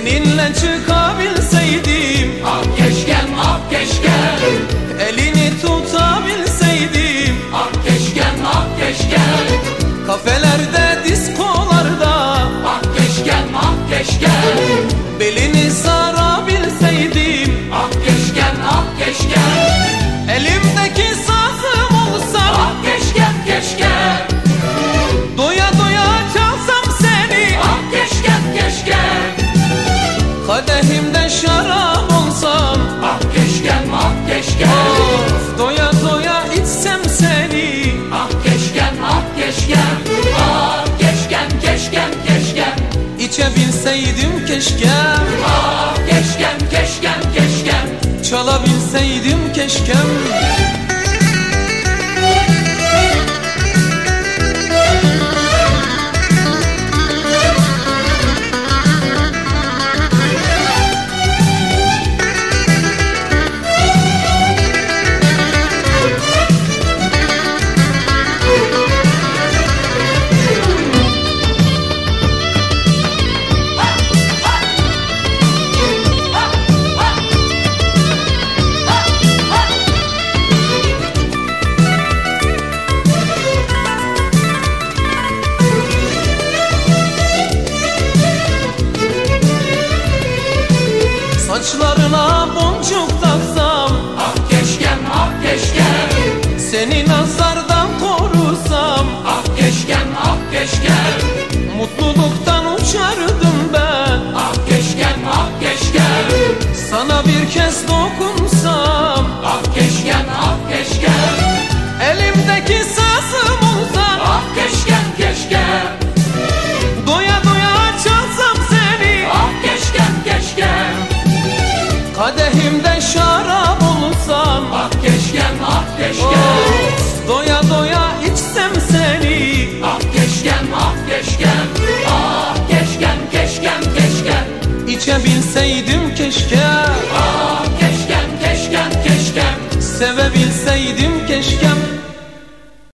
Seninle çıkabilseydim. Ah keşkem ah keşkem. Elini tutabilseydim. Ah keşkem ah keşkem. Kafelerde, İçebilseydim keşke. Ah keşkem keşkem keşkem. Çalabilseydim keşkem Saçlarına boncuk taksam. Ah keşkem ah keşkem. Seni nazardan korusam. Ah keşkem ah keşkem. Mutluluktan uçardım ben. Ah keşkem ah keşkem. Sana bir kez dokunsam. Ah keşkem ah keşkem. Elimdeki sazım keşkem